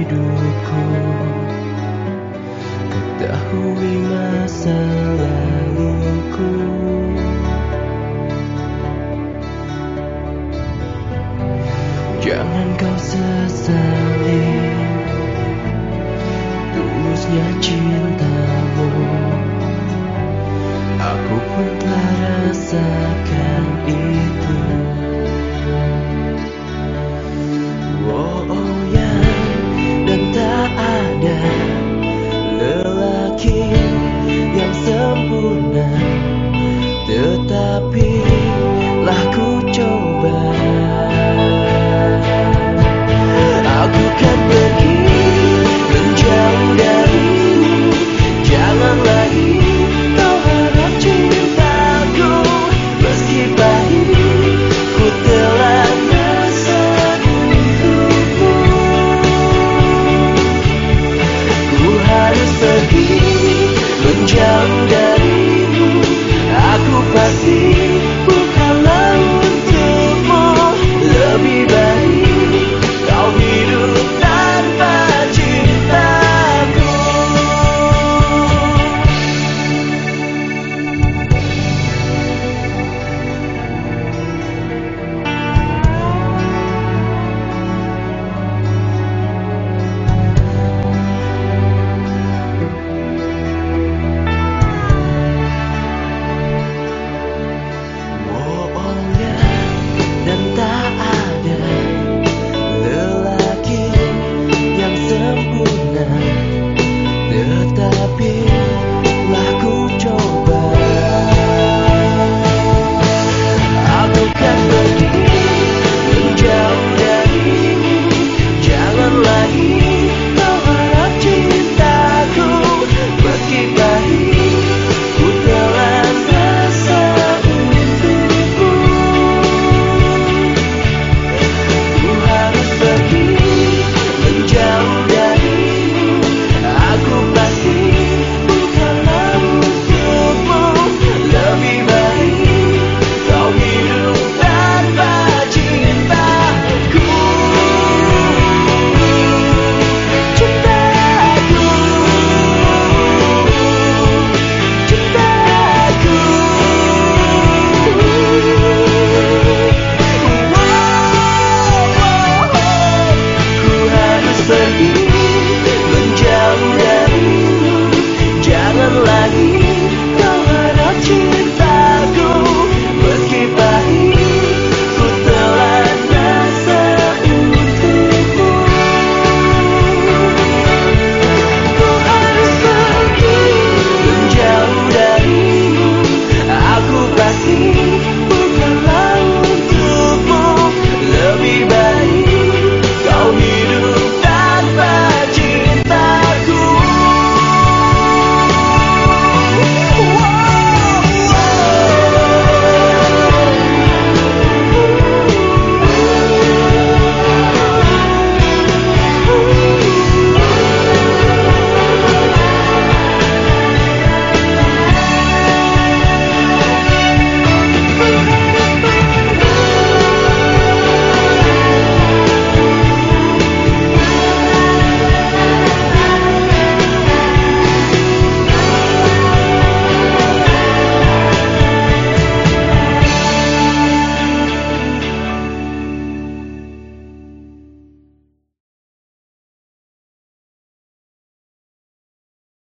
hidupku. Ketahui masa laluku. Jangan kau sesali. Tulusnya cintamu. Aku pun telah rasakan itu.